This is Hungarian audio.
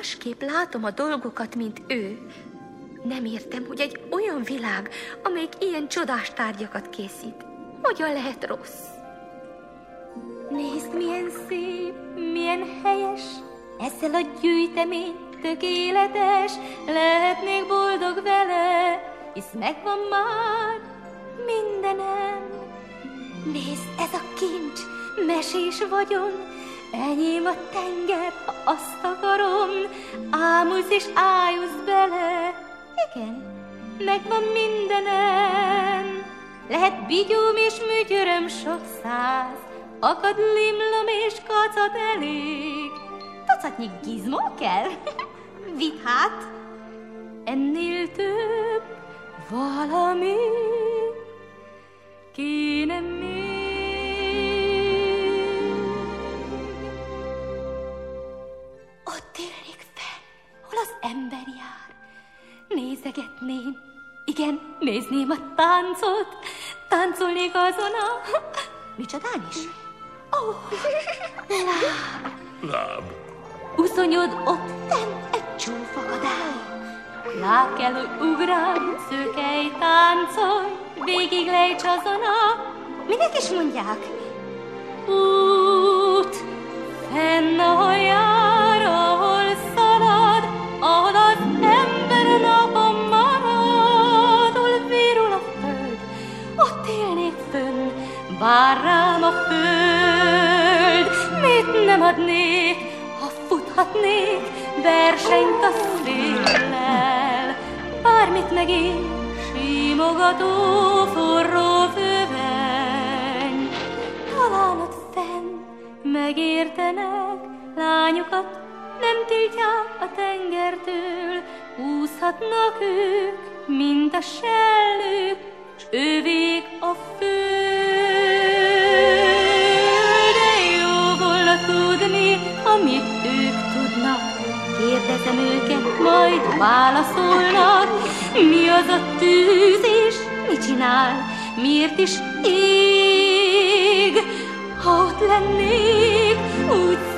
másképp látom a dolgokat, mint ő. Nem értem, hogy egy olyan világ, amelyik ilyen csodás tárgyakat készít, hogyan lehet rossz? Nézd, milyen szép, milyen helyes, ezzel a gyűjtemény tökéletes, lehetnék boldog vele, hisz megvan már mindenem. Nézd, ez a kincs, mesés vagyon, enyém a tenger, azt akarom, ámulsz és ájulsz bele. Igen, megvan mindenem. Lehet bigyóm és műgyöröm sok száz, akad limlom és kacat elég. Tucatnyi gizmó kell? Vidd hát, ennél több valami kéne igen, nézném a táncot, táncolnék azon a... Micsodán is? Oh, láb. Láb. Uszonyod ott nem egy csúfa adál. Lá kell, hogy ugrálj, szőkej, táncolj, végig lejts azon a... Minek is mondják? Út, fenn a jár, ott élnék fönn, vár rám a föld, mit nem adnék, ha futhatnék, versenyt a széllel, bármit megér, simogató forró főveny. Talán ott fenn megértenek, lányokat nem tiltják a tengertől, úszhatnak ők, mint a sellők, s ővék föld. De jó volna tudni, amit ők tudnak, kérdezem őket, majd válaszolnak, mi az a tűz és mit csinál, miért is ég. Ha ott lennék, úgy